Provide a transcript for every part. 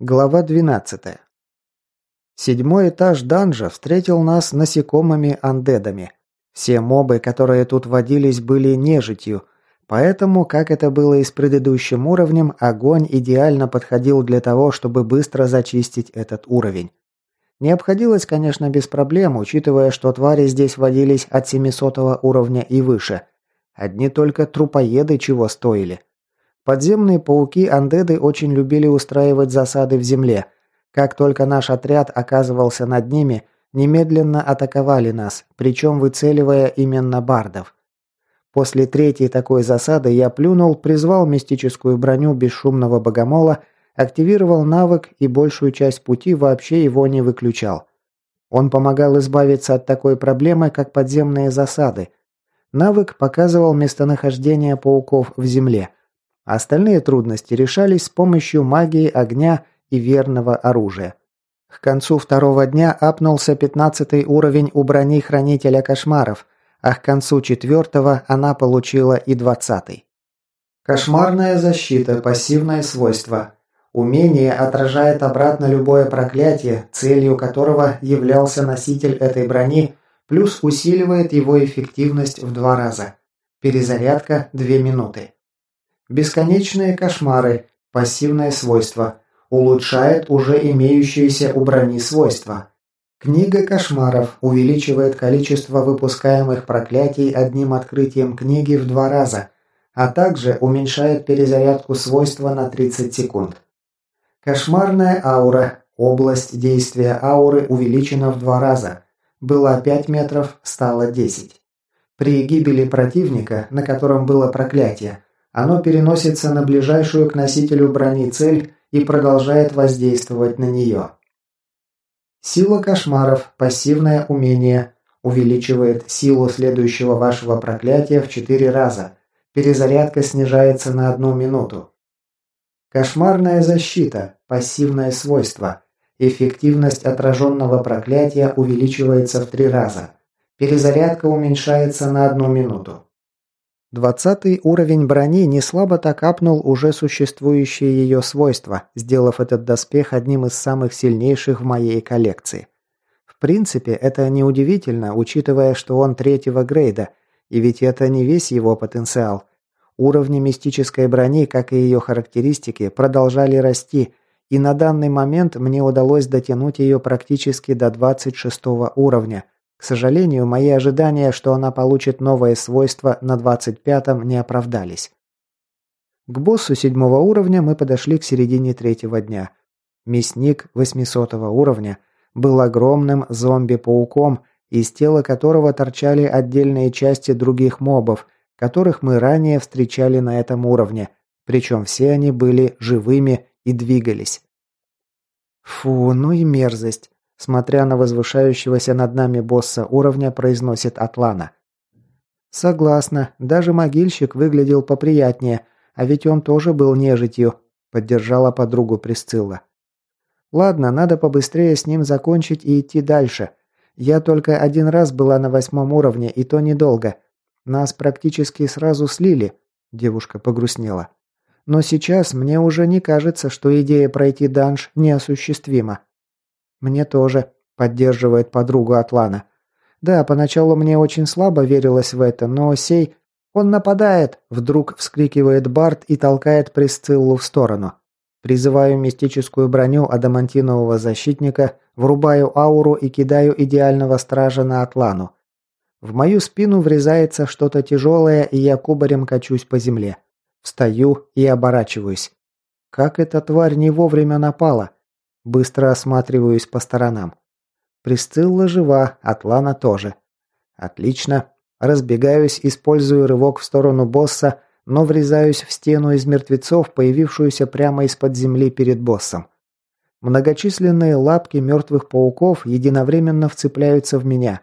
Глава 12. Седьмой этаж данжа встретил нас насекомыми-андедами. Все мобы, которые тут водились, были нежитью, поэтому, как это было и с предыдущим уровнем, огонь идеально подходил для того, чтобы быстро зачистить этот уровень. Не обходилось, конечно, без проблем, учитывая, что твари здесь водились от 700 уровня и выше. Одни только трупоеды чего стоили. Подземные пауки-андеды очень любили устраивать засады в земле. Как только наш отряд оказывался над ними, немедленно атаковали нас, причем выцеливая именно бардов. После третьей такой засады я плюнул, призвал мистическую броню бесшумного богомола, активировал навык и большую часть пути вообще его не выключал. Он помогал избавиться от такой проблемы, как подземные засады. Навык показывал местонахождение пауков в земле – Остальные трудности решались с помощью магии огня и верного оружия. К концу второго дня апнулся пятнадцатый уровень у брони Хранителя Кошмаров, а к концу четвертого она получила и двадцатый. Кошмарная защита, пассивное свойство. Умение отражает обратно любое проклятие, целью которого являлся носитель этой брони, плюс усиливает его эффективность в два раза. Перезарядка 2 минуты. Бесконечные кошмары. Пассивное свойство. Улучшает уже имеющиеся у брони свойства. Книга кошмаров увеличивает количество выпускаемых проклятий одним открытием книги в два раза, а также уменьшает перезарядку свойства на 30 секунд. Кошмарная аура. Область действия ауры увеличена в два раза. Было 5 метров, стало 10. При гибели противника, на котором было проклятие, оно переносится на ближайшую к носителю брони цель и продолжает воздействовать на нее. Сила кошмаров, пассивное умение, увеличивает силу следующего вашего проклятия в 4 раза. Перезарядка снижается на одну минуту. Кошмарная защита, пассивное свойство. Эффективность отраженного проклятия увеличивается в 3 раза. Перезарядка уменьшается на одну минуту. Двадцатый уровень брони не слабо так апнул уже существующие ее свойства, сделав этот доспех одним из самых сильнейших в моей коллекции. В принципе, это неудивительно, учитывая, что он третьего грейда, и ведь это не весь его потенциал. Уровни мистической брони, как и ее характеристики, продолжали расти, и на данный момент мне удалось дотянуть ее практически до 26 уровня – к сожалению, мои ожидания, что она получит новое свойство на 25-м, не оправдались. К боссу седьмого уровня мы подошли к середине третьего дня. Мясник 800 уровня был огромным зомби-пауком, из тела которого торчали отдельные части других мобов, которых мы ранее встречали на этом уровне, причем все они были живыми и двигались. Фу, ну и мерзость. Смотря на возвышающегося над нами босса уровня, произносит Атлана. «Согласна. Даже могильщик выглядел поприятнее, а ведь он тоже был нежитью», – поддержала подругу Присцилла. «Ладно, надо побыстрее с ним закончить и идти дальше. Я только один раз была на восьмом уровне, и то недолго. Нас практически сразу слили», – девушка погрустнела. «Но сейчас мне уже не кажется, что идея пройти данж неосуществима. «Мне тоже», – поддерживает подругу Атлана. «Да, поначалу мне очень слабо верилось в это, но сей...» «Он нападает!» – вдруг вскрикивает Барт и толкает Присциллу в сторону. Призываю мистическую броню адамантинового защитника, врубаю ауру и кидаю идеального стража на Атлану. В мою спину врезается что-то тяжелое, и я кубарем качусь по земле. Встаю и оборачиваюсь. Как эта тварь не вовремя напала? Быстро осматриваюсь по сторонам. Присцилла жива, Атлана тоже. Отлично. Разбегаюсь, использую рывок в сторону босса, но врезаюсь в стену из мертвецов, появившуюся прямо из-под земли перед боссом. Многочисленные лапки мертвых пауков единовременно вцепляются в меня.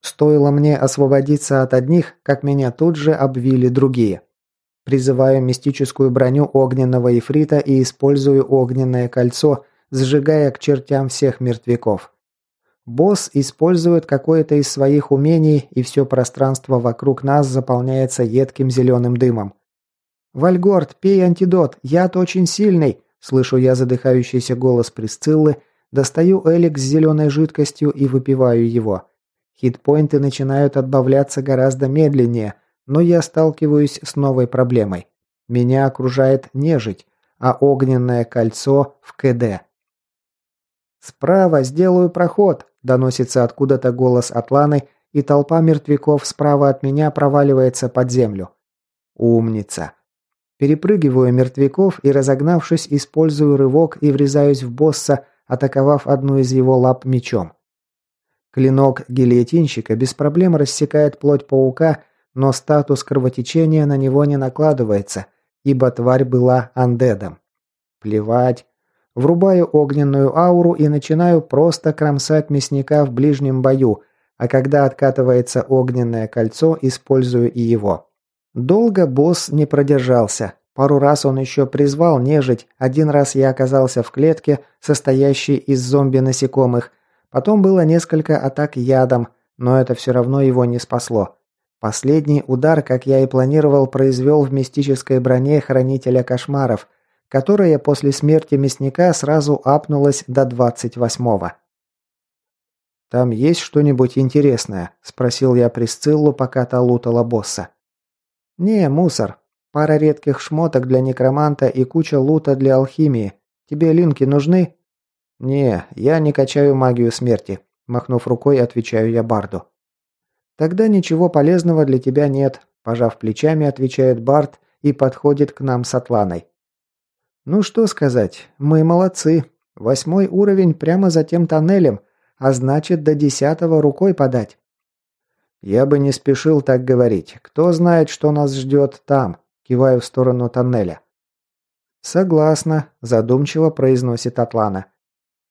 Стоило мне освободиться от одних, как меня тут же обвили другие. Призываю мистическую броню огненного ифрита и использую огненное кольцо – сжигая к чертям всех мертвяков. Босс использует какое-то из своих умений, и все пространство вокруг нас заполняется едким зеленым дымом. «Вальгорд, пей антидот, яд очень сильный!» – Слышу я задыхающийся голос Присциллы, достаю элик с зеленой жидкостью и выпиваю его. Хитпоинты начинают отбавляться гораздо медленнее, но я сталкиваюсь с новой проблемой. Меня окружает нежить, а огненное кольцо в КД. «Справа сделаю проход», – доносится откуда-то голос Атланы, и толпа мертвяков справа от меня проваливается под землю. Умница. Перепрыгиваю мертвяков и, разогнавшись, использую рывок и врезаюсь в босса, атаковав одну из его лап мечом. Клинок гильотинщика без проблем рассекает плоть паука, но статус кровотечения на него не накладывается, ибо тварь была андедом. Плевать. Врубаю огненную ауру и начинаю просто кромсать мясника в ближнем бою, а когда откатывается огненное кольцо, использую и его. Долго босс не продержался. Пару раз он еще призвал нежить, один раз я оказался в клетке, состоящей из зомби-насекомых. Потом было несколько атак ядом, но это все равно его не спасло. Последний удар, как я и планировал, произвел в мистической броне Хранителя Кошмаров, которая после смерти мясника сразу апнулась до 28-го. «Там есть что-нибудь интересное?» – спросил я Присциллу, пока та лутала босса. «Не, мусор. Пара редких шмоток для некроманта и куча лута для алхимии. Тебе линки нужны?» «Не, я не качаю магию смерти», – махнув рукой, отвечаю я Барду. «Тогда ничего полезного для тебя нет», – пожав плечами, отвечает Бард и подходит к нам с Атланой. «Ну что сказать, мы молодцы. Восьмой уровень прямо за тем тоннелем, а значит, до десятого рукой подать. Я бы не спешил так говорить. Кто знает, что нас ждет там? Киваю в сторону тоннеля. Согласна, задумчиво произносит Атлана.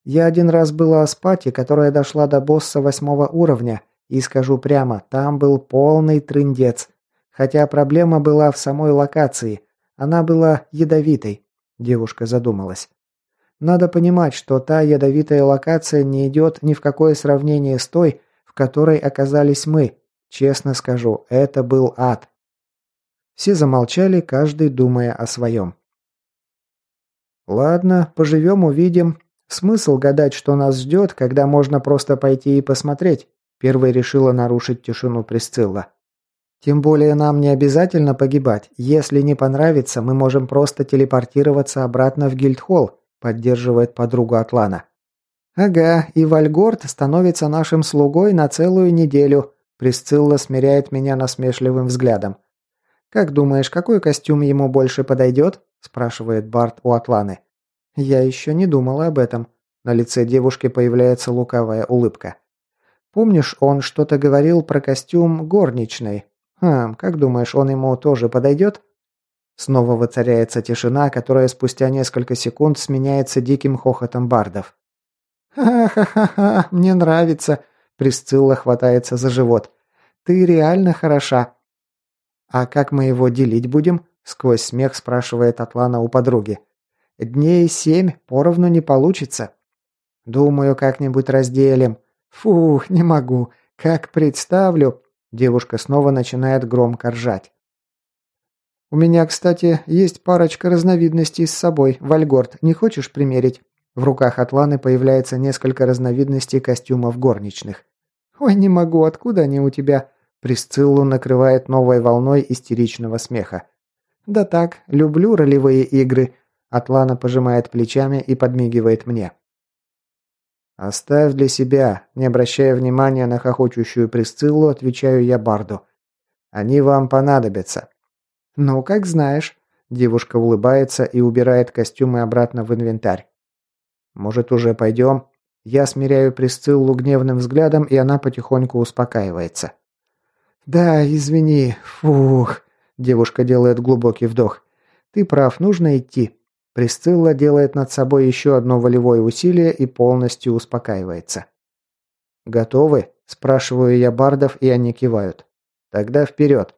Я один раз была о спате, которая дошла до босса восьмого уровня, и скажу прямо, там был полный трындец. Хотя проблема была в самой локации. Она была ядовитой. Девушка задумалась. Надо понимать, что та ядовитая локация не идет ни в какое сравнение с той, в которой оказались мы. Честно скажу, это был ад. Все замолчали, каждый думая о своем. Ладно, поживем, увидим. Смысл гадать, что нас ждет, когда можно просто пойти и посмотреть. Первой решила нарушить тишину Присцилла. Тем более нам не обязательно погибать. Если не понравится, мы можем просто телепортироваться обратно в Гильдхолл поддерживает подругу Атлана. «Ага, и Вальгорд становится нашим слугой на целую неделю», Присцилла смиряет меня насмешливым взглядом. «Как думаешь, какой костюм ему больше подойдет?» спрашивает Барт у Атланы. «Я еще не думала об этом». На лице девушки появляется лукавая улыбка. «Помнишь, он что-то говорил про костюм горничной? Хм, как думаешь, он ему тоже подойдет?» Снова воцаряется тишина, которая спустя несколько секунд сменяется диким хохотом бардов. «Ха-ха-ха, мне нравится!» Присцилла хватается за живот. «Ты реально хороша!» «А как мы его делить будем?» Сквозь смех спрашивает Атлана у подруги. «Дней семь поровну не получится». «Думаю, как-нибудь разделим». «Фух, не могу. Как представлю...» Девушка снова начинает громко ржать. У меня, кстати, есть парочка разновидностей с собой. Вальгорд, не хочешь примерить? В руках Атланы появляется несколько разновидностей костюмов горничных. Ой, не могу, откуда они у тебя? Присциллу накрывает новой волной истеричного смеха. Да так, люблю ролевые игры. Атлана пожимает плечами и подмигивает мне. «Оставь для себя», не обращая внимания на хохочущую Присциллу, отвечаю я Барду. «Они вам понадобятся. «Ну, как знаешь». Девушка улыбается и убирает костюмы обратно в инвентарь. «Может, уже пойдем?» Я смиряю Присциллу гневным взглядом, и она потихоньку успокаивается. «Да, извини. Фух». Девушка делает глубокий вдох. «Ты прав, нужно идти». Присцилла делает над собой еще одно волевое усилие и полностью успокаивается. «Готовы?» – спрашиваю я бардов, и они кивают. «Тогда вперед!»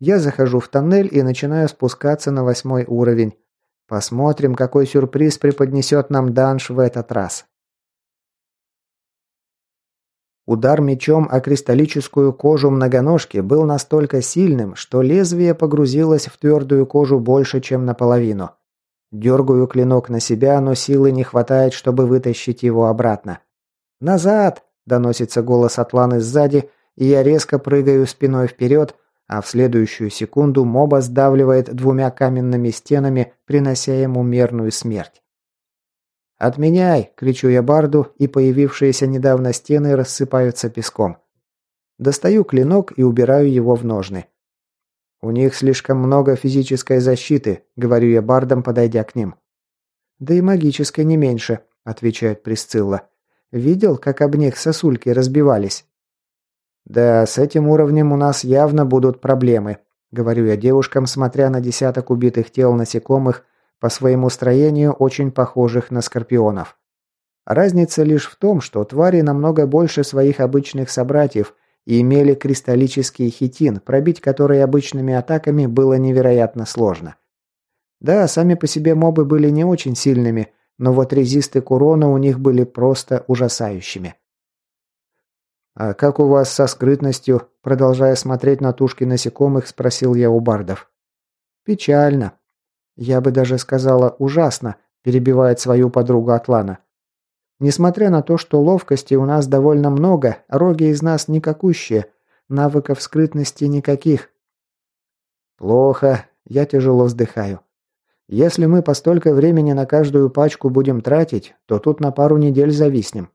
Я захожу в тоннель и начинаю спускаться на восьмой уровень. Посмотрим, какой сюрприз преподнесет нам Данш в этот раз. Удар мечом о кристаллическую кожу многоножки был настолько сильным, что лезвие погрузилось в твердую кожу больше, чем наполовину. Дергаю клинок на себя, но силы не хватает, чтобы вытащить его обратно. «Назад!» – доносится голос Атланы сзади, и я резко прыгаю спиной вперед, а в следующую секунду моба сдавливает двумя каменными стенами, принося ему мерную смерть. «Отменяй!» – кричу я Барду, и появившиеся недавно стены рассыпаются песком. Достаю клинок и убираю его в ножны. «У них слишком много физической защиты», — говорю я бардам, подойдя к ним. «Да и магической не меньше», — отвечает Присцилла. «Видел, как об них сосульки разбивались?» «Да, с этим уровнем у нас явно будут проблемы», — говорю я девушкам, смотря на десяток убитых тел насекомых, по своему строению очень похожих на скорпионов. Разница лишь в том, что твари намного больше своих обычных собратьев — и имели кристаллический хитин, пробить который обычными атаками было невероятно сложно. Да, сами по себе мобы были не очень сильными, но вот резисты к урону у них были просто ужасающими. «А как у вас со скрытностью?» Продолжая смотреть на тушки насекомых, спросил я у бардов. «Печально. Я бы даже сказала ужасно», перебивает свою подругу Атлана. Несмотря на то, что ловкости у нас довольно много, роги из нас никакущие, навыков скрытности никаких. Плохо, я тяжело вздыхаю. Если мы по столько времени на каждую пачку будем тратить, то тут на пару недель зависнем.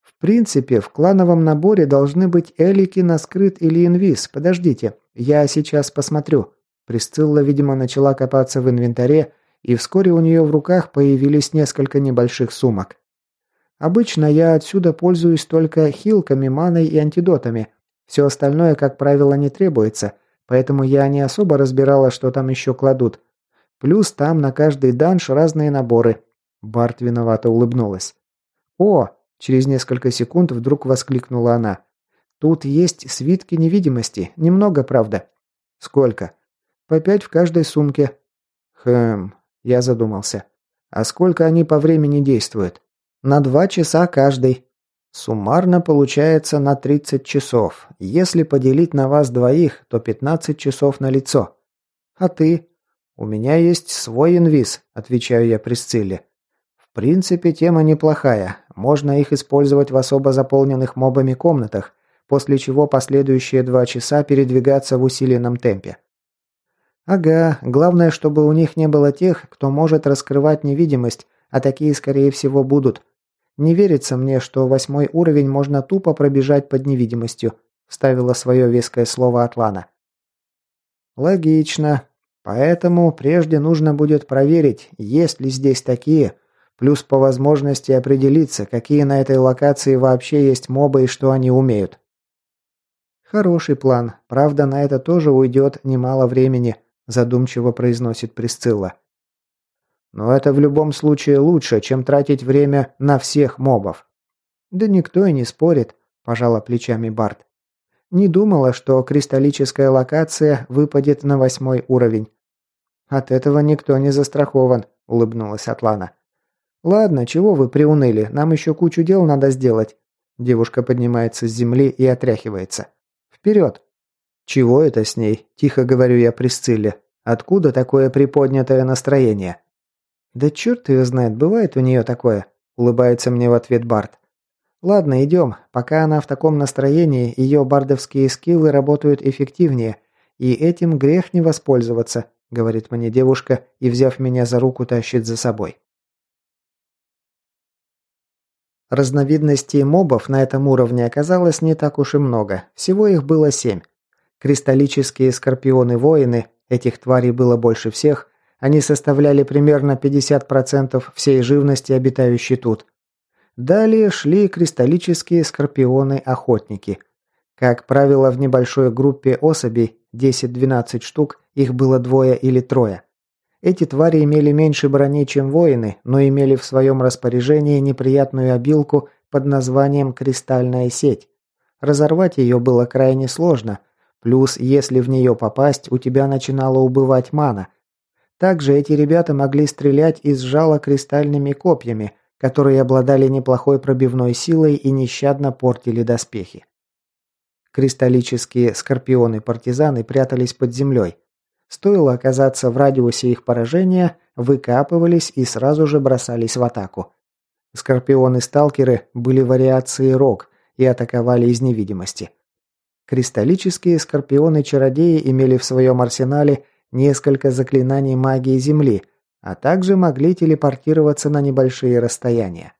В принципе, в клановом наборе должны быть элики на скрыт или инвиз. Подождите, я сейчас посмотрю. Присцилла, видимо, начала копаться в инвентаре, и вскоре у нее в руках появились несколько небольших сумок. Обычно я отсюда пользуюсь только хилками, маной и антидотами. Все остальное, как правило, не требуется, поэтому я не особо разбирала, что там еще кладут. Плюс там на каждый данж разные наборы. Барт виновато улыбнулась. «О!» – через несколько секунд вдруг воскликнула она. «Тут есть свитки невидимости. Немного, правда». «Сколько?» «По пять в каждой сумке». «Хм, я задумался. А сколько они по времени действуют? На два часа каждый. Суммарно получается на 30 часов. Если поделить на вас двоих, то 15 часов на лицо. А ты? У меня есть свой инвиз, отвечаю я Присцилле. В принципе, тема неплохая. Можно их использовать в особо заполненных мобами комнатах, после чего последующие два часа передвигаться в усиленном темпе. Ага, главное, чтобы у них не было тех, кто может раскрывать невидимость, а такие, скорее всего, будут. Не верится мне, что восьмой уровень можно тупо пробежать под невидимостью, вставила свое веское слово Атлана. Логично. Поэтому прежде нужно будет проверить, есть ли здесь такие, плюс по возможности определиться, какие на этой локации вообще есть мобы и что они умеют. Хороший план. Правда, на это тоже уйдет немало времени задумчиво произносит Присцилла. Но это в любом случае лучше, чем тратить время на всех мобов. Да никто и не спорит, пожала плечами Барт. Не думала, что кристаллическая локация выпадет на восьмой уровень. От этого никто не застрахован, улыбнулась Атлана. Ладно, чего вы приуныли? Нам еще кучу дел надо сделать. Девушка поднимается с земли и отряхивается. Вперед! «Чего это с ней?» – тихо говорю я Присцилле. «Откуда такое приподнятое настроение?» «Да черт ее знает, бывает у нее такое», – улыбается мне в ответ Барт. «Ладно, идем. Пока она в таком настроении, ее бардовские скиллы работают эффективнее, и этим грех не воспользоваться», – говорит мне девушка и, взяв меня за руку, тащит за собой. Разновидностей мобов на этом уровне оказалось не так уж и много, всего их было семь. Кристаллические скорпионы-воины, этих тварей было больше всех, они составляли примерно 50% всей живности, обитающей тут. Далее шли кристаллические скорпионы-охотники. Как правило, в небольшой группе особей, 10-12 штук, их было двое или трое. Эти твари имели меньше брони, чем воины, но имели в своем распоряжении неприятную обилку под названием «кристальная сеть». Разорвать ее было крайне сложно – Плюс, если в нее попасть, у тебя начинала убывать мана. Также эти ребята могли стрелять из жала кристальными копьями, которые обладали неплохой пробивной силой и нещадно портили доспехи. Кристаллические скорпионы-партизаны прятались под землей. Стоило оказаться в радиусе их поражения, выкапывались и сразу же бросались в атаку. Скорпионы-сталкеры были вариацией рог и атаковали из невидимости. Кристаллические скорпионы-чародеи имели в своем арсенале несколько заклинаний магии Земли, а также могли телепортироваться на небольшие расстояния.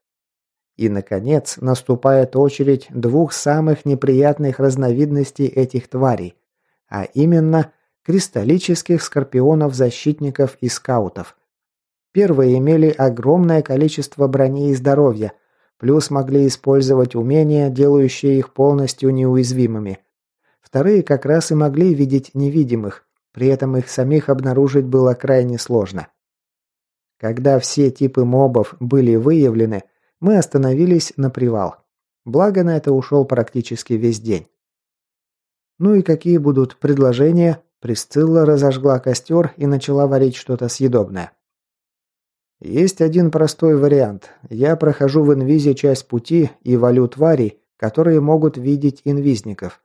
И, наконец, наступает очередь двух самых неприятных разновидностей этих тварей, а именно кристаллических скорпионов-защитников и скаутов. Первые имели огромное количество брони и здоровья, плюс могли использовать умения, делающие их полностью неуязвимыми. Вторые как раз и могли видеть невидимых, при этом их самих обнаружить было крайне сложно. Когда все типы мобов были выявлены, мы остановились на привал. Благо на это ушел практически весь день. Ну и какие будут предложения? Присцилла разожгла костер и начала варить что-то съедобное. Есть один простой вариант. Я прохожу в инвизе часть пути и валю тварей, которые могут видеть инвизников.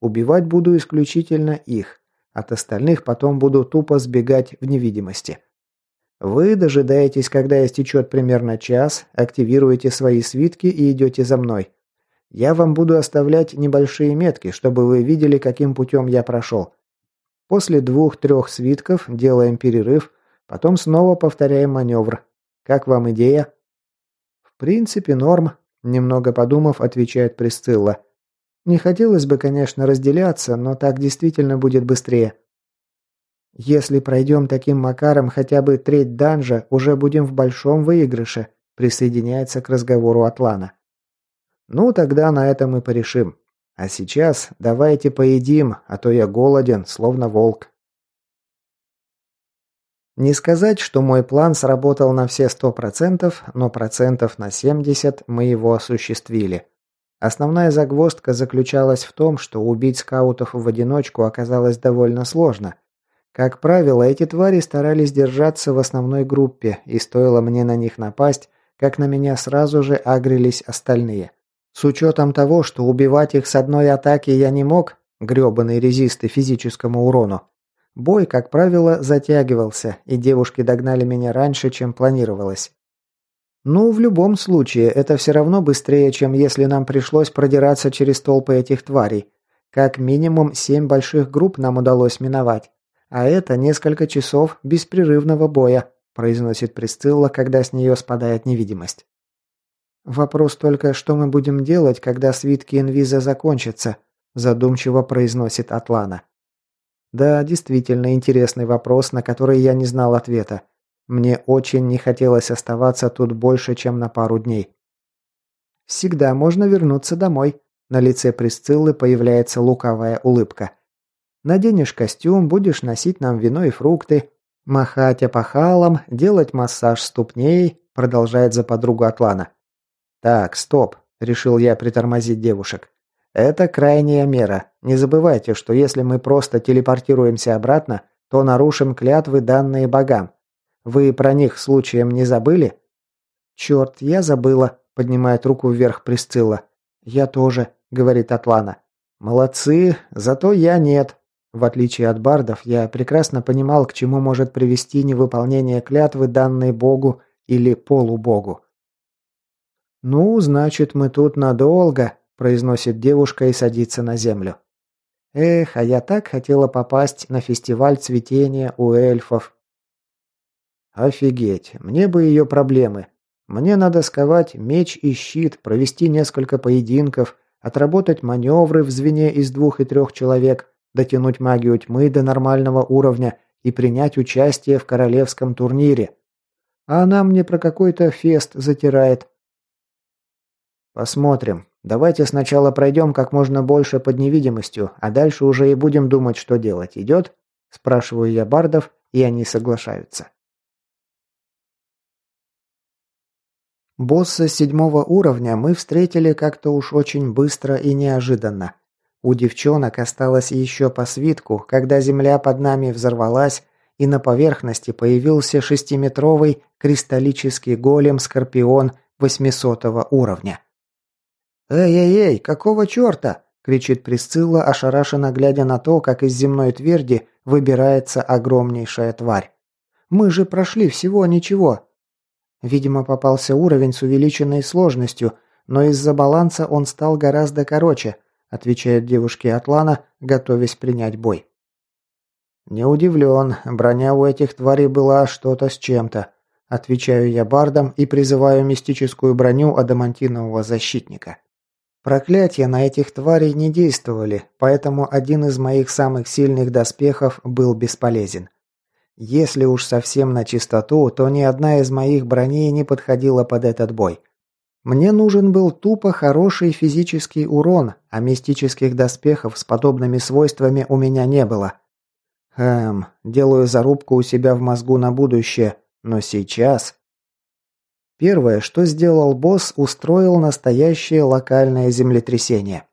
Убивать буду исключительно их. От остальных потом буду тупо сбегать в невидимости. Вы дожидаетесь, когда истечет примерно час, активируете свои свитки и идете за мной. Я вам буду оставлять небольшие метки, чтобы вы видели, каким путем я прошел. После двух-трех свитков делаем перерыв, потом снова повторяем маневр. Как вам идея? В принципе, норм, немного подумав, отвечает Присцилла. Не хотелось бы, конечно, разделяться, но так действительно будет быстрее. Если пройдем таким макаром хотя бы треть данжа, уже будем в большом выигрыше, присоединяется к разговору Атлана. Ну, тогда на этом мы порешим. А сейчас давайте поедим, а то я голоден, словно волк. Не сказать, что мой план сработал на все сто процентов, но процентов на 70 мы его осуществили. Основная загвоздка заключалась в том, что убить скаутов в одиночку оказалось довольно сложно – как правило, эти твари старались держаться в основной группе, и стоило мне на них напасть, как на меня сразу же агрились остальные. С учетом того, что убивать их с одной атаки я не мог, грёбаные резисты физическому урону, бой, как правило, затягивался, и девушки догнали меня раньше, чем планировалось. Ну, в любом случае, это все равно быстрее, чем если нам пришлось продираться через толпы этих тварей. Как минимум семь больших групп нам удалось миновать. А это несколько часов беспрерывного боя, произносит Присцилла, когда с нее спадает невидимость. Вопрос только, что мы будем делать, когда свитки инвиза закончатся, задумчиво произносит Атлана. Да, действительно интересный вопрос, на который я не знал ответа. Мне очень не хотелось оставаться тут больше, чем на пару дней. Всегда можно вернуться домой. На лице Присциллы появляется лукавая улыбка. Наденешь костюм, будешь носить нам вино и фрукты, махать опахалом, делать массаж ступней», продолжает за подругу Атлана. «Так, стоп», – решил я притормозить девушек. «Это крайняя мера. Не забывайте, что если мы просто телепортируемся обратно, то нарушим клятвы, данные богам. Вы про них случаем не забыли?» «Черт, я забыла», – поднимает руку вверх Присцилла. «Я тоже», – говорит Атлана. «Молодцы, зато я нет», в отличие от бардов, я прекрасно понимал, к чему может привести невыполнение клятвы, данной богу или полубогу. «Ну, значит, мы тут надолго», – произносит девушка и садится на землю. «Эх, а я так хотела попасть на фестиваль цветения у эльфов». «Офигеть, мне бы ее проблемы. Мне надо сковать меч и щит, провести несколько поединков, отработать маневры в звене из двух и трех человек, дотянуть магию тьмы до нормального уровня и принять участие в королевском турнире. А она мне про какой-то фест затирает. Посмотрим. Давайте сначала пройдем как можно больше под невидимостью, а дальше уже и будем думать, что делать. Идет? Спрашиваю я бардов, и они соглашаются. Босса седьмого уровня мы встретили как-то уж очень быстро и неожиданно. У девчонок осталось еще по свитку, когда земля под нами взорвалась, и на поверхности появился шестиметровый кристаллический голем-скорпион 800 уровня. «Эй-эй-эй, какого черта?» – кричит Присцилла, ошарашенно глядя на то, как из земной тверди выбирается огромнейшая тварь. Мы же прошли всего ничего. Видимо, попался уровень с увеличенной сложностью, но из-за баланса он стал гораздо короче, отвечает девушке Атлана, готовясь принять бой. Не удивлен, броня у этих тварей была что-то с чем-то. Отвечаю я бардом и призываю мистическую броню адамантинового защитника. Проклятия на этих тварей не действовали, поэтому один из моих самых сильных доспехов был бесполезен. Если уж совсем на чистоту, то ни одна из моих броней не подходила под этот бой. Мне нужен был тупо хороший физический урон, а мистических доспехов с подобными свойствами у меня не было. Эм, делаю зарубку у себя в мозгу на будущее, но сейчас... Первое, что сделал босс, устроил настоящее локальное землетрясение.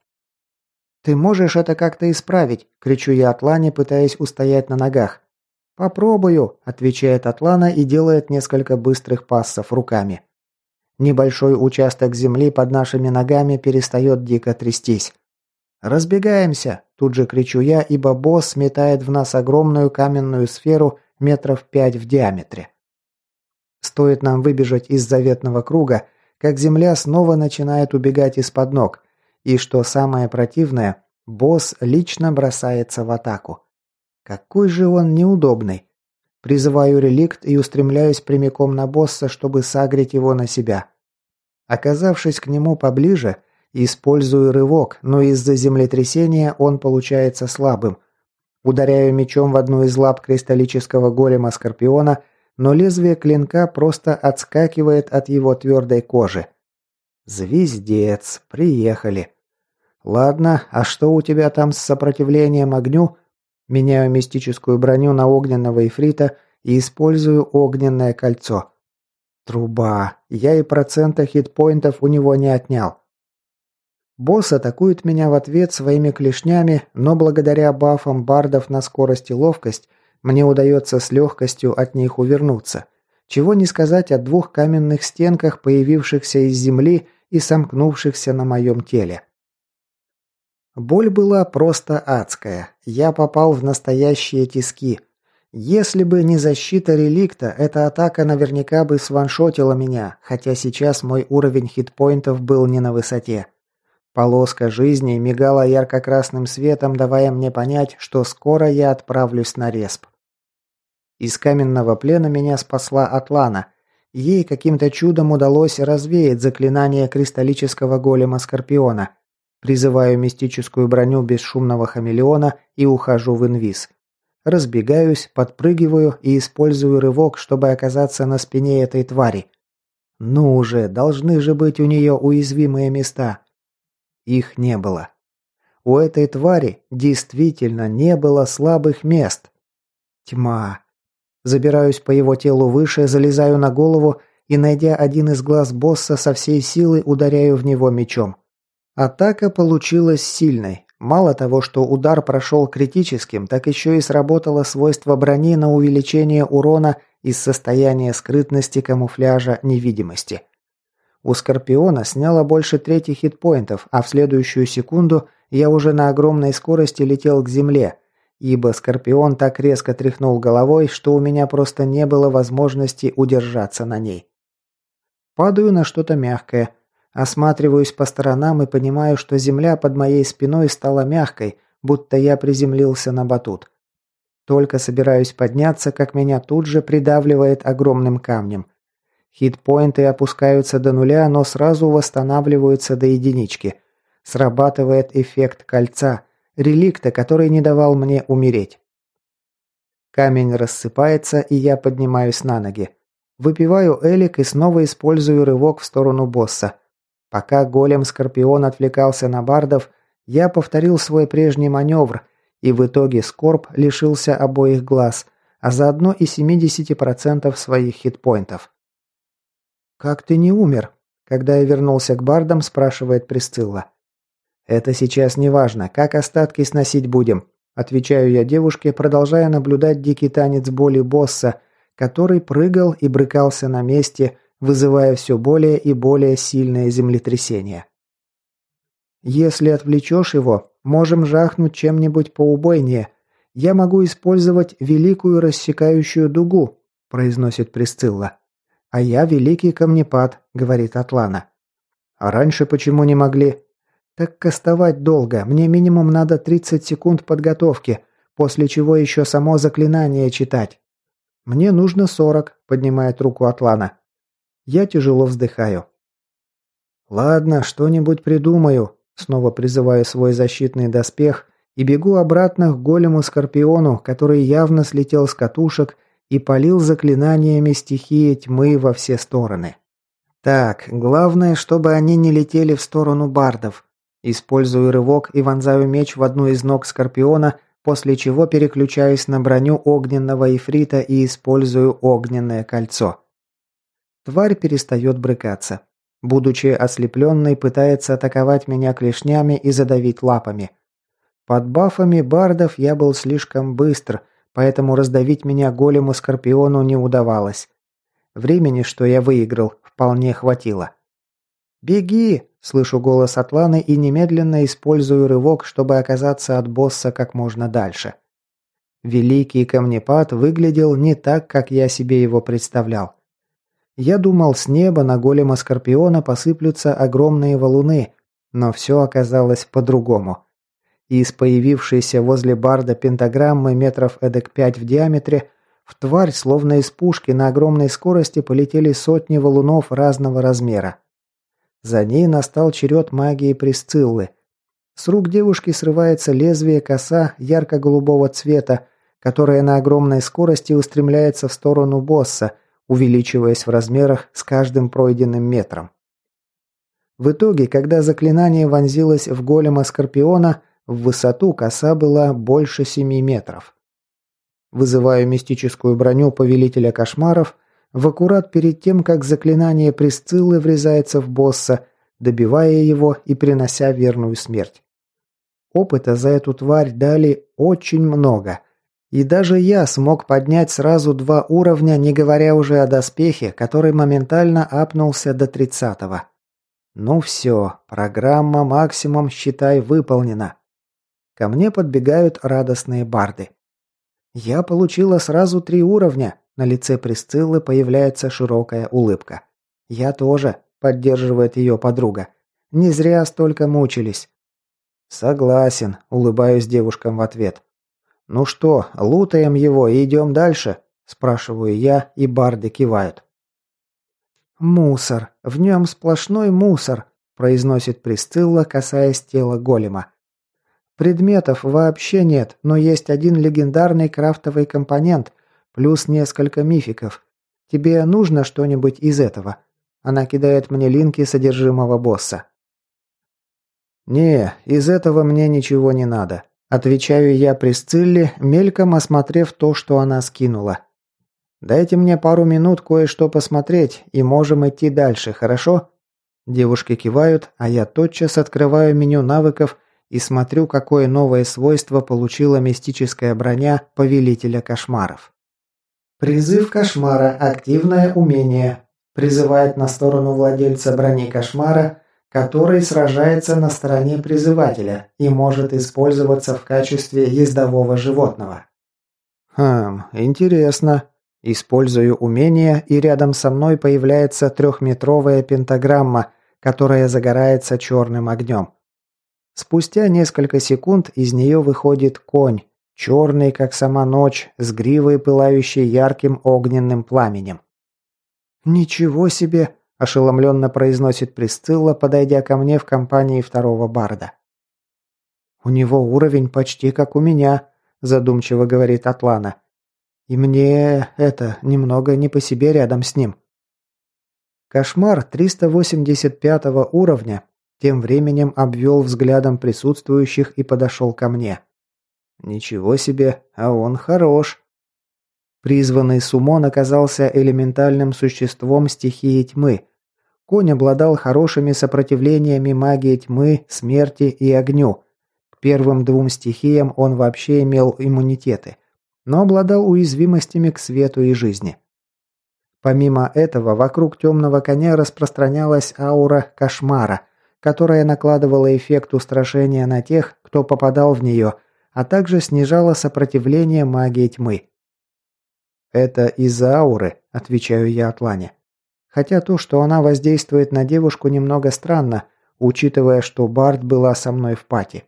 «Ты можешь это как-то исправить?» – кричу я Атлане, пытаясь устоять на ногах. «Попробую», – отвечает Атлана и делает несколько быстрых пассов руками. Небольшой участок земли под нашими ногами перестает дико трястись. «Разбегаемся!» – тут же кричу я, ибо босс сметает в нас огромную каменную сферу метров пять в диаметре. Стоит нам выбежать из заветного круга, как земля снова начинает убегать из-под ног. И что самое противное, босс лично бросается в атаку. Какой же он неудобный. Призываю реликт и устремляюсь прямиком на босса, чтобы сагрить его на себя. Оказавшись к нему поближе, использую рывок, но из-за землетрясения он получается слабым. Ударяю мечом в одну из лап кристаллического голема Скорпиона – но лезвие клинка просто отскакивает от его твердой кожи. Звездец, приехали. Ладно, а что у тебя там с сопротивлением огню? Меняю мистическую броню на огненного эфрита и использую огненное кольцо. Труба. Я и процента хитпоинтов у него не отнял. Босс атакует меня в ответ своими клешнями, но благодаря бафам бардов на скорость и ловкость мне удается с легкостью от них увернуться. Чего не сказать о двух каменных стенках, появившихся из земли и сомкнувшихся на моем теле. Боль была просто адская. Я попал в настоящие тиски. Если бы не защита реликта, эта атака наверняка бы сваншотила меня, хотя сейчас мой уровень хитпоинтов был не на высоте. Полоска жизни мигала ярко-красным светом, давая мне понять, что скоро я отправлюсь на респ. Из каменного плена меня спасла Атлана. Ей каким-то чудом удалось развеять заклинание кристаллического голема Скорпиона. Призываю мистическую броню бесшумного хамелеона и ухожу в инвиз. Разбегаюсь, подпрыгиваю и использую рывок, чтобы оказаться на спине этой твари. Ну уже, должны же быть у нее уязвимые места. Их не было. У этой твари действительно не было слабых мест. Тьма. Забираюсь по его телу выше, залезаю на голову и, найдя один из глаз босса, со всей силы ударяю в него мечом. Атака получилась сильной. Мало того, что удар прошел критическим, так еще и сработало свойство брони на увеличение урона из состояния скрытности, камуфляжа, невидимости. У Скорпиона сняло больше трети хитпоинтов, а в следующую секунду я уже на огромной скорости летел к земле, ибо Скорпион так резко тряхнул головой, что у меня просто не было возможности удержаться на ней. Падаю на что-то мягкое, осматриваюсь по сторонам и понимаю, что земля под моей спиной стала мягкой, будто я приземлился на батут. Только собираюсь подняться, как меня тут же придавливает огромным камнем – Хитпоинты опускаются до нуля, но сразу восстанавливаются до единички. Срабатывает эффект кольца, реликта, который не давал мне умереть. Камень рассыпается, и я поднимаюсь на ноги. Выпиваю элик и снова использую рывок в сторону босса. Пока голем-скорпион отвлекался на бардов, я повторил свой прежний маневр, и в итоге Скорб лишился обоих глаз, а заодно и 70% своих хитпоинтов. «Как ты не умер?» Когда я вернулся к бардам, спрашивает Присцилла. «Это сейчас не важно. Как остатки сносить будем?» Отвечаю я девушке, продолжая наблюдать дикий танец боли босса, который прыгал и брыкался на месте, вызывая все более и более сильное землетрясение. «Если отвлечешь его, можем жахнуть чем-нибудь поубойнее. я могу использовать великую рассекающую дугу», – произносит Присцилла. «А я великий камнепад», – говорит Атлана. «А раньше почему не могли?» «Так кастовать долго. Мне минимум надо 30 секунд подготовки, после чего еще само заклинание читать». «Мне нужно 40», – поднимает руку Атлана. Я тяжело вздыхаю. «Ладно, что-нибудь придумаю», – снова призываю свой защитный доспех и бегу обратно к голему Скорпиону, который явно слетел с катушек и полил заклинаниями стихии тьмы во все стороны. Так, главное, чтобы они не летели в сторону бардов. Использую рывок и вонзаю меч в одну из ног Скорпиона, после чего переключаюсь на броню огненного ифрита и использую огненное кольцо. Тварь перестает брыкаться. Будучи ослепленной, пытается атаковать меня клешнями и задавить лапами. Под бафами бардов я был слишком быстр, поэтому раздавить меня голему Скорпиону не удавалось. Времени, что я выиграл, вполне хватило. «Беги!» – слышу голос Атланы и немедленно использую рывок, чтобы оказаться от босса как можно дальше. Великий камнепад выглядел не так, как я себе его представлял. Я думал, с неба на голема Скорпиона посыплются огромные валуны, но все оказалось по-другому из появившейся возле барда пентаграммы метров эдак пять в диаметре, в тварь, словно из пушки, на огромной скорости полетели сотни валунов разного размера. За ней настал черед магии Присциллы. С рук девушки срывается лезвие коса ярко-голубого цвета, которое на огромной скорости устремляется в сторону босса, увеличиваясь в размерах с каждым пройденным метром. В итоге, когда заклинание вонзилось в голема Скорпиона, в высоту коса была больше семи метров. Вызываю мистическую броню повелителя кошмаров в аккурат перед тем, как заклинание Присциллы врезается в босса, добивая его и принося верную смерть. Опыта за эту тварь дали очень много. И даже я смог поднять сразу два уровня, не говоря уже о доспехе, который моментально апнулся до тридцатого. Ну все, программа максимум, считай, выполнена. Ко мне подбегают радостные барды. Я получила сразу три уровня. На лице Присциллы появляется широкая улыбка. Я тоже, поддерживает ее подруга. Не зря столько мучились. Согласен, улыбаюсь девушкам в ответ. Ну что, лутаем его и идем дальше? Спрашиваю я, и барды кивают. «Мусор. В нем сплошной мусор», – произносит Присцилла, касаясь тела голема. Предметов вообще нет, но есть один легендарный крафтовый компонент, плюс несколько мификов. Тебе нужно что-нибудь из этого?» Она кидает мне линки содержимого босса. «Не, из этого мне ничего не надо», – отвечаю я Присцилле, мельком осмотрев то, что она скинула. «Дайте мне пару минут кое-что посмотреть, и можем идти дальше, хорошо?» Девушки кивают, а я тотчас открываю меню навыков и смотрю, какое новое свойство получила мистическая броня Повелителя Кошмаров. Призыв Кошмара – активное умение. Призывает на сторону владельца брони Кошмара, который сражается на стороне призывателя и может использоваться в качестве ездового животного. Хм, интересно. Использую умение, и рядом со мной появляется трехметровая пентаграмма, которая загорается черным огнем. Спустя несколько секунд из нее выходит конь, черный, как сама ночь, с гривой, пылающей ярким огненным пламенем. «Ничего себе!» – ошеломленно произносит Присцилла, подойдя ко мне в компании второго барда. «У него уровень почти как у меня», – задумчиво говорит Атлана. «И мне это немного не по себе рядом с ним». Кошмар 385 уровня тем временем обвел взглядом присутствующих и подошел ко мне. «Ничего себе, а он хорош!» Призванный Сумон оказался элементальным существом стихии тьмы. Конь обладал хорошими сопротивлениями магии тьмы, смерти и огню. К первым двум стихиям он вообще имел иммунитеты, но обладал уязвимостями к свету и жизни. Помимо этого, вокруг темного коня распространялась аура кошмара, которая накладывала эффект устрашения на тех, кто попадал в нее, а также снижала сопротивление магии тьмы. «Это из-за ауры», – отвечаю я Атлане. Хотя то, что она воздействует на девушку, немного странно, учитывая, что Барт была со мной в пати.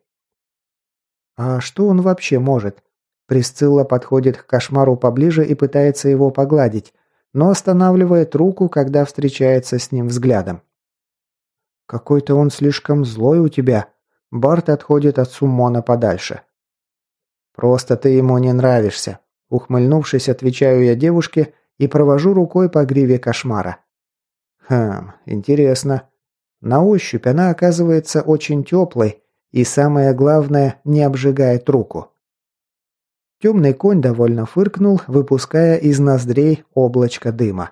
«А что он вообще может?» Присцилла подходит к кошмару поближе и пытается его погладить, но останавливает руку, когда встречается с ним взглядом. «Какой-то он слишком злой у тебя». Барт отходит от Суммона подальше. «Просто ты ему не нравишься», – ухмыльнувшись, отвечаю я девушке и провожу рукой по гриве кошмара. Хм, интересно. На ощупь она оказывается очень теплой и, самое главное, не обжигает руку. Темный конь довольно фыркнул, выпуская из ноздрей облачко дыма.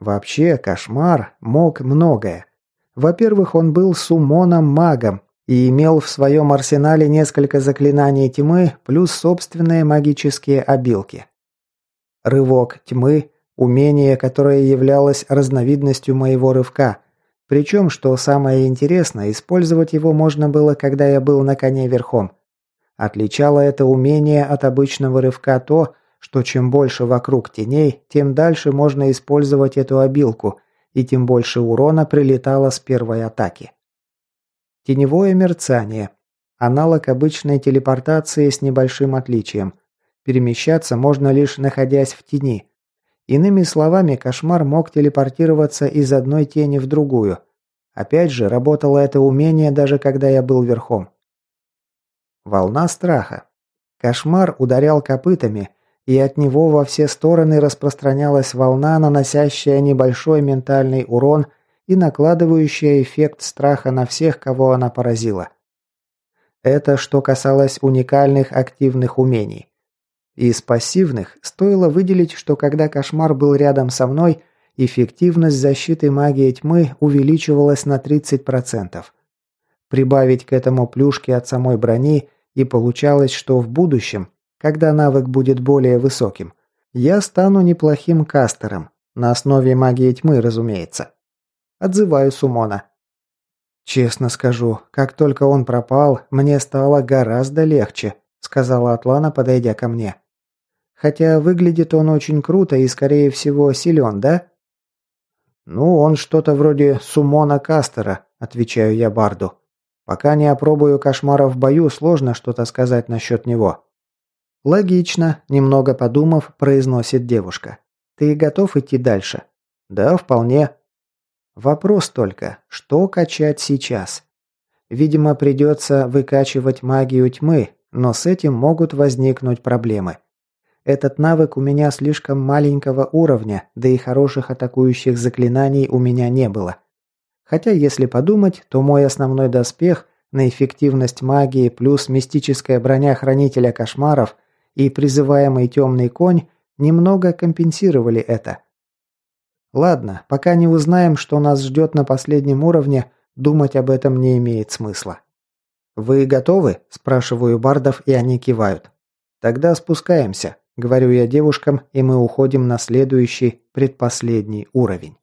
Вообще, кошмар мог многое. Во-первых, он был сумоном-магом, и имел в своем арсенале несколько заклинаний тьмы плюс собственные магические обилки. Рывок тьмы – умение, которое являлось разновидностью моего рывка, причем, что самое интересное, использовать его можно было, когда я был на коне верхом. Отличало это умение от обычного рывка то, что чем больше вокруг теней, тем дальше можно использовать эту обилку, и тем больше урона прилетало с первой атаки. Теневое мерцание. Аналог обычной телепортации с небольшим отличием. Перемещаться можно лишь находясь в тени. Иными словами, кошмар мог телепортироваться из одной тени в другую. Опять же, работало это умение даже когда я был верхом. Волна страха. Кошмар ударял копытами, и от него во все стороны распространялась волна, наносящая небольшой ментальный урон и накладывающая эффект страха на всех, кого она поразила. Это что касалось уникальных активных умений. Из пассивных стоило выделить, что когда кошмар был рядом со мной, эффективность защиты магии тьмы увеличивалась на 30%. Прибавить к этому плюшки от самой брони, и получалось, что в будущем, когда навык будет более высоким, я стану неплохим кастером, на основе магии тьмы, разумеется. Отзываю Сумона. «Честно скажу, как только он пропал, мне стало гораздо легче», сказала Атлана, подойдя ко мне. «Хотя выглядит он очень круто и, скорее всего, силен, да?» «Ну, он что-то вроде Сумона Кастера», отвечаю я Барду. «Пока не опробую кошмара в бою, сложно что-то сказать насчет него». «Логично», немного подумав, произносит девушка. «Ты готов идти дальше?» «Да, вполне», Вопрос только, что качать сейчас? Видимо, придется выкачивать магию тьмы, но с этим могут возникнуть проблемы. Этот навык у меня слишком маленького уровня, да и хороших атакующих заклинаний у меня не было. Хотя, если подумать, то мой основной доспех на эффективность магии плюс мистическая броня Хранителя Кошмаров и призываемый темный конь немного компенсировали это. Ладно, пока не узнаем, что нас ждет на последнем уровне, думать об этом не имеет смысла. «Вы готовы?» – спрашиваю бардов, и они кивают. «Тогда спускаемся», – говорю я девушкам, и мы уходим на следующий, предпоследний уровень.